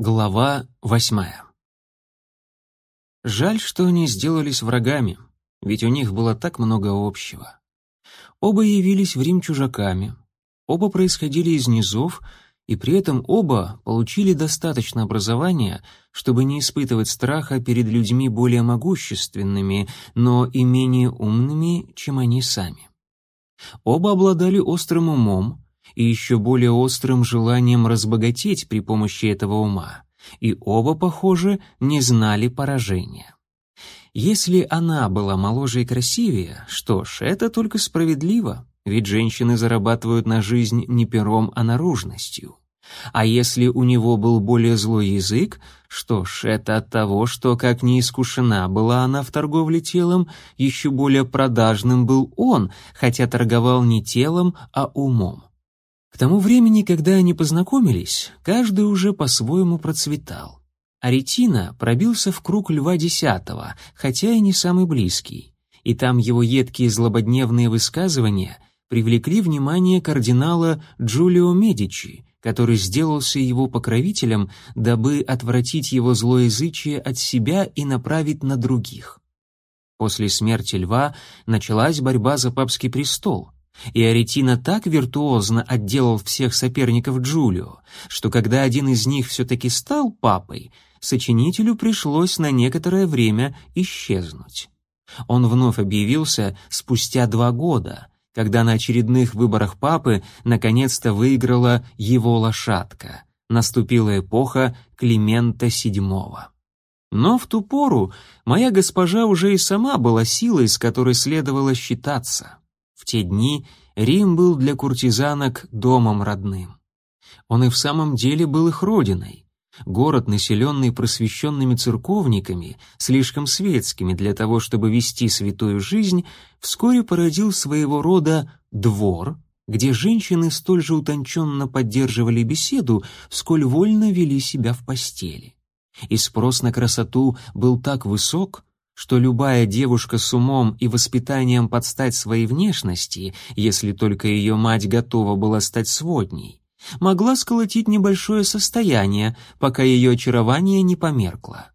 Глава восьмая. Жаль, что они сделались врагами, ведь у них было так много общего. Оба явились в Рим чужаками, оба происходили из низов, и при этом оба получили достаточно образования, чтобы не испытывать страха перед людьми более могущественными, но и менее умными, чем они сами. Оба обладали острым умом, и еще более острым желанием разбогатеть при помощи этого ума, и оба, похоже, не знали поражения. Если она была моложе и красивее, что ж, это только справедливо, ведь женщины зарабатывают на жизнь не пером, а наружностью. А если у него был более злой язык, что ж, это от того, что, как не искушена была она в торговле телом, еще более продажным был он, хотя торговал не телом, а умом. К тому времени, когда они познакомились, каждый уже по-своему процветал. Аретина пробился в круг Льва Десятого, хотя и не самый близкий, и там его едкие злободневные высказывания привлекли внимание кардинала Джулио Медичи, который сделался его покровителем, дабы отвратить его злоязычие от себя и направить на других. После смерти Льва началась борьба за папский престол — и Аретина так виртуозно отделал всех соперников Джулио, что когда один из них все-таки стал папой, сочинителю пришлось на некоторое время исчезнуть. Он вновь объявился спустя два года, когда на очередных выборах папы наконец-то выиграла его лошадка. Наступила эпоха Климента VII. Но в ту пору моя госпожа уже и сама была силой, с которой следовало считаться. Те дни Рим был для куртизанок домом родным. Он и в самом деле был их родиной. Город, населенный просвещенными церковниками, слишком светскими для того, чтобы вести святую жизнь, вскоре породил своего рода двор, где женщины столь же утонченно поддерживали беседу, сколь вольно вели себя в постели. И спрос на красоту был так высок, что любая девушка с умом и воспитанием подстать своей внешности, если только ее мать готова была стать сводней, могла сколотить небольшое состояние, пока ее очарование не померкло.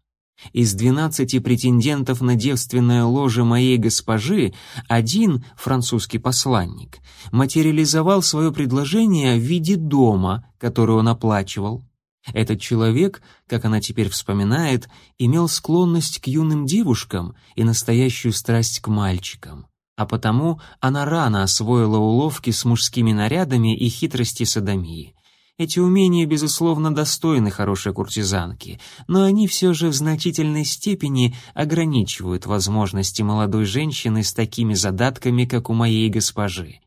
Из двенадцати претендентов на девственное ложе моей госпожи один, французский посланник, материализовал свое предложение в виде дома, который он оплачивал. Этот человек, как она теперь вспоминает, имел склонность к юным девушкам и настоящую страсть к мальчикам, а потому она рано освоила уловки с мужскими нарядами и хитрости садомии. Эти умения, безусловно, достойны хорошей куртизанки, но они все же в значительной степени ограничивают возможности молодой женщины с такими задатками, как у моей госпожи.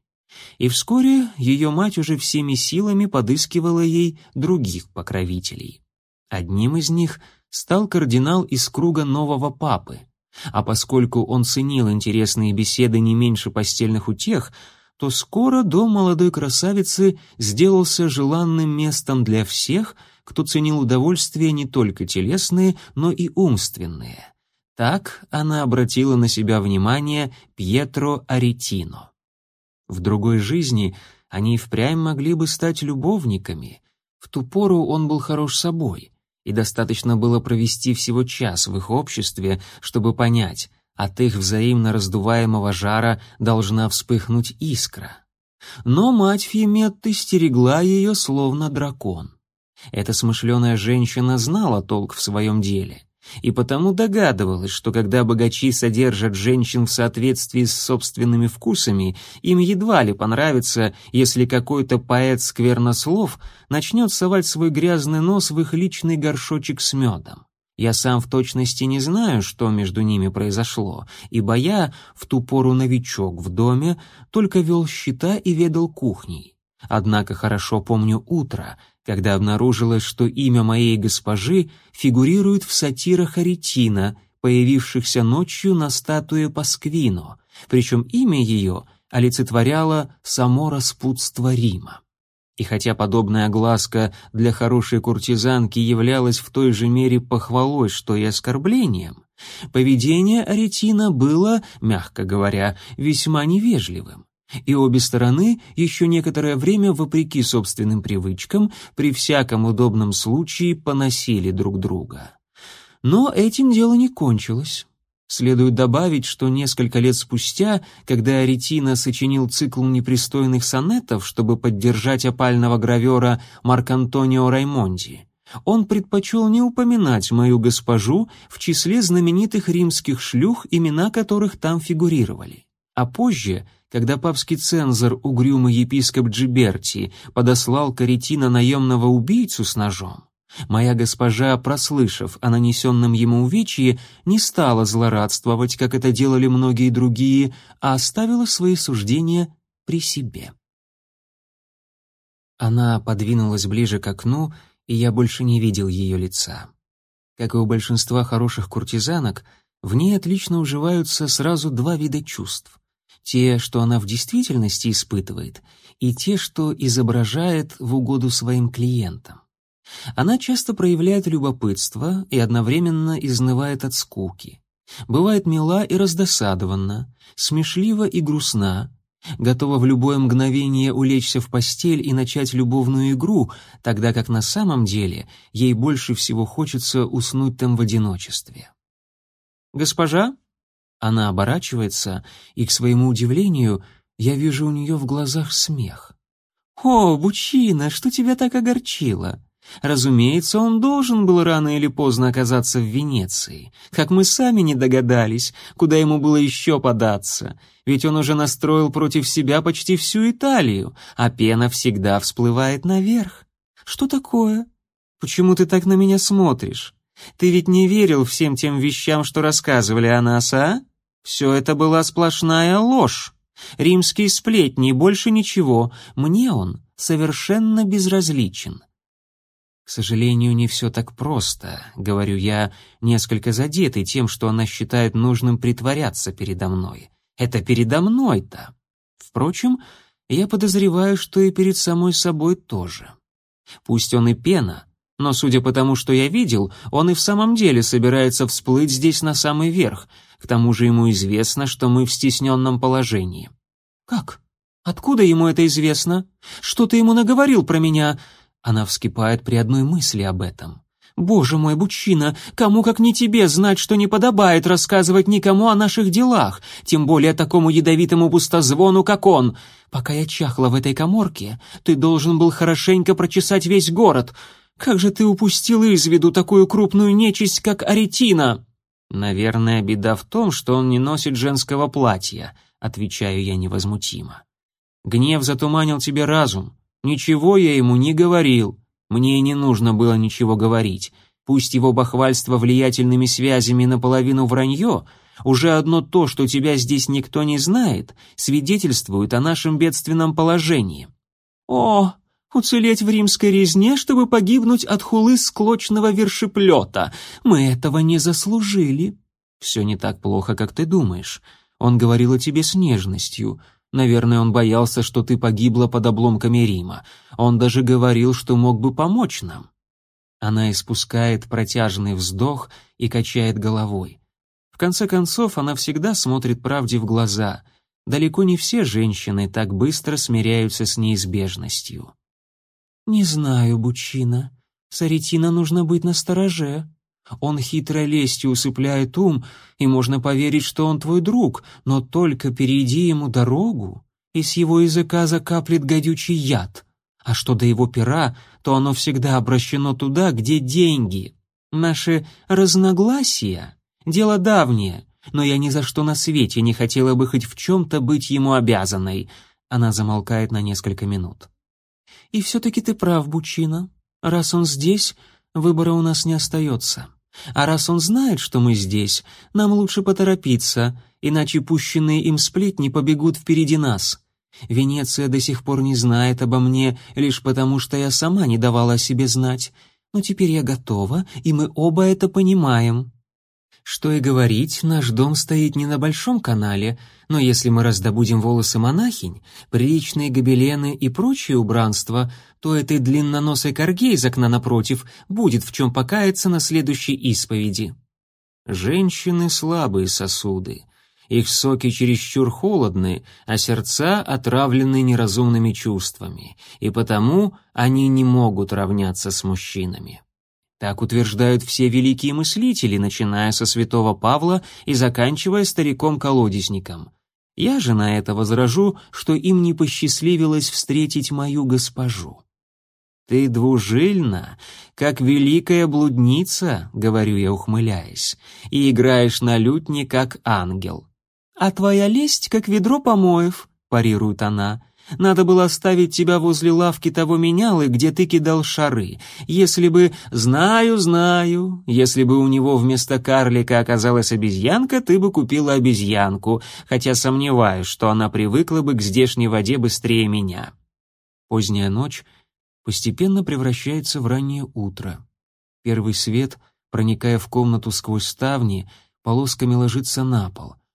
И вскоре ее мать уже всеми силами подыскивала ей других покровителей. Одним из них стал кардинал из круга нового папы, а поскольку он ценил интересные беседы не меньше постельных утех, то скоро дом молодой красавицы сделался желанным местом для всех, кто ценил удовольствия не только телесные, но и умственные. Так она обратила на себя внимание Пьетро Аретино. В другой жизни они и впрямь могли бы стать любовниками. В ту пору он был хорош собой, и достаточно было провести всего час в их обществе, чтобы понять, от их взаимно раздуваемого жара должна вспыхнуть искра. Но мать Фиметты стерегла ее словно дракон. Эта смышленая женщина знала толк в своем деле и потому догадывалась, что когда богачи содержат женщин в соответствии с собственными вкусами, им едва ли понравится, если какой-то поэт-сквернослов начнет совать свой грязный нос в их личный горшочек с медом. Я сам в точности не знаю, что между ними произошло, ибо я, в ту пору новичок в доме, только вел счета и ведал кухней. Однако хорошо помню утро, когда обнаружилось, что имя моей госпожи фигурирует в сатирах Аретина, появившихся ночью на статуе Пасквино, причем имя ее олицетворяло само распутство Рима. И хотя подобная огласка для хорошей куртизанки являлась в той же мере похвалой, что и оскорблением, поведение Аретина было, мягко говоря, весьма невежливым И обе стороны еще некоторое время, вопреки собственным привычкам, при всяком удобном случае поносили друг друга. Но этим дело не кончилось. Следует добавить, что несколько лет спустя, когда Аретина сочинил цикл непристойных сонетов, чтобы поддержать опального гравера Марк-Антонио Раймонди, он предпочел не упоминать мою госпожу в числе знаменитых римских шлюх, имена которых там фигурировали. А позже, когда папский цензор, угрюмый епископ Джиберти, подослал Каретина наемного убийцу с ножом, моя госпожа, прослышав о нанесенном ему увечье, не стала злорадствовать, как это делали многие другие, а оставила свои суждения при себе. Она подвинулась ближе к окну и я больше не видел ее лица. Как и у большинства хороших куртизанок, в ней отлично уживаются сразу два вида чувств. Те, что она в действительности испытывает, и те, что изображает в угоду своим клиентам. Она часто проявляет любопытство и одновременно изнывает от скуки. Бывает мила и раздосадованна, смешлива и грустна, готова в любое мгновение улечься в постель и начать любовную игру, тогда как на самом деле ей больше всего хочется уснуть там в одиночестве. «Госпожа?» Она оборачивается, и, к своему удивлению, я вижу у нее в глазах смех. «О, Бучина, что тебя так огорчило? Разумеется, он должен был рано или поздно оказаться в Венеции. Как мы сами не догадались, куда ему было еще податься. Ведь он уже настроил против себя почти всю Италию, а пена всегда всплывает наверх. Что такое? Почему ты так на меня смотришь? Ты ведь не верил всем тем вещам, что рассказывали о нас, а? Все это была сплошная ложь. Римские сплетни, больше ничего. Мне он совершенно безразличен. «К сожалению, не все так просто», — говорю я, несколько задетый тем, что она считает нужным притворяться передо мной. «Это передо мной-то». Впрочем, я подозреваю, что и перед самой собой тоже. Пусть он и пена, но, судя по тому, что я видел, он и в самом деле собирается всплыть здесь на самый верх. К тому же ему известно, что мы в стесненном положении. «Как? Откуда ему это известно? Что ты ему наговорил про меня?» Она вскипает при одной мысли об этом. «Боже мой, Бучина, кому как не тебе знать, что не подобает рассказывать никому о наших делах, тем более такому ядовитому пустозвону, как он. Пока я чахла в этой коморке, ты должен был хорошенько прочесать весь город. Как же ты упустил из виду такую крупную нечисть, как Аретина?» «Наверное, беда в том, что он не носит женского платья», — отвечаю я невозмутимо. «Гнев затуманил тебе разум. Ничего я ему не говорил. Мне и не нужно было ничего говорить. Пусть его бахвальство влиятельными связями наполовину вранье, уже одно то, что тебя здесь никто не знает, свидетельствует о нашем бедственном положении. О, уцелеть в римской резне, чтобы погибнуть от хулы склочного вершеплета. Мы этого не заслужили. Все не так плохо, как ты думаешь. Он говорил о тебе с нежностью. Наверное, он боялся, что ты погибла под обломками Рима. Он даже говорил, что мог бы помочь нам». Она испускает протяжный вздох и качает головой. В конце концов, она всегда смотрит правде в глаза. Далеко не все женщины так быстро смиряются с неизбежностью. «Не знаю, Бучина. Саритина нужно быть настороже. Он хитрой лестью усыпляет ум, и можно поверить, что он твой друг, но только перейди ему дорогу, и с его языка закаплет гадючий яд. А что до его пера, то оно всегда обращено туда, где деньги. Наши разногласия — дело давнее, но я ни за что на свете не хотела бы хоть в чем-то быть ему обязанной. Она замолкает на несколько минут. И все-таки ты прав, Бучина. Раз он здесь, выбора у нас не остается. А раз он знает, что мы здесь, нам лучше поторопиться, иначе пущенные им сплетни побегут впереди нас. Венеция до сих пор не знает обо мне, лишь потому, что я сама не давала о себе знать. Но теперь я готова, и мы оба это понимаем. Что и говорить, наш дом стоит не на большом канале, но если мы раздобудем волосы монахинь, приличные гобелены и прочее убранство, то этой длинноносой корге из окна напротив будет в чем покаяться на следующей исповеди. Женщины — слабые сосуды. Их соки чересчур холодны, а сердца отравлены неразумными чувствами, и потому они не могут равняться с мужчинами. Так утверждают все великие мыслители, начиная со святого Павла и заканчивая стариком-колодезником. Я же на это возражу, что им не посчастливилось встретить мою госпожу. «Ты двужильна, как великая блудница», — говорю я, ухмыляясь, «и играешь на лютне, как ангел». «А твоя лесть, как ведро помоев», — парирует она, надо было оставить тебя возле лавки того менялы, где ты кидал шары. Если бы... Знаю, знаю. Если бы у него вместо карлика оказалась обезьянка, ты бы купила обезьянку, хотя сомневаюсь, что она привыкла бы к здешней воде быстрее меня. Поздняя ночь постепенно превращается в раннее утро. Первый свет, проникая в комнату сквозь ставни, полосками ложится на пол —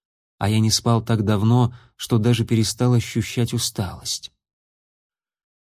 а я не спал так давно, что даже перестал ощущать усталость.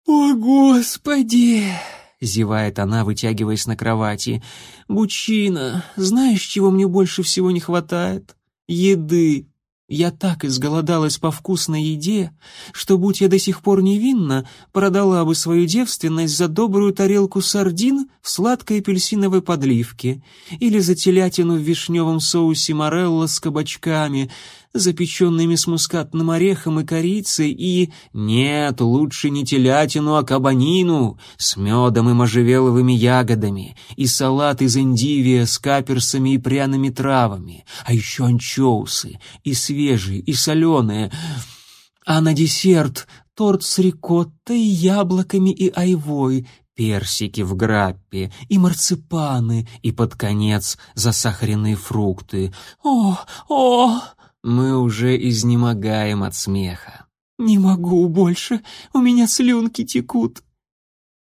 «О, Господи!» — зевает она, вытягиваясь на кровати. «Бучина, знаешь, чего мне больше всего не хватает? Еды!» Я так изголодалась по вкусной еде, что, будь я до сих пор невинна, продала бы свою девственность за добрую тарелку сардин в сладкой апельсиновой подливке или за телятину в вишневом соусе морелла с кабачками, запеченными с мускатным орехом и корицей, и... Нет, лучше не телятину, а кабанину с медом и можжевеловыми ягодами, и салат из индивия с каперсами и пряными травами, а еще анчоусы, и свежие, и соленые. А на десерт торт с рикоттой, яблоками и айвой, персики в граппе, и марципаны, и под конец засахаренные фрукты. О, о! Мы уже изнемогаем от смеха. «Не могу больше, у меня слюнки текут».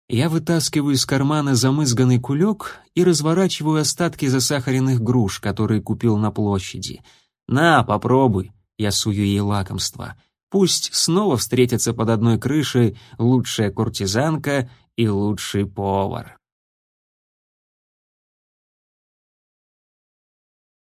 Я вытаскиваю из кармана замызганный кулек и разворачиваю остатки засахаренных груш, которые купил на площади. «На, попробуй», — я сую ей лакомство. «Пусть снова встретятся под одной крышей лучшая куртизанка и лучший повар».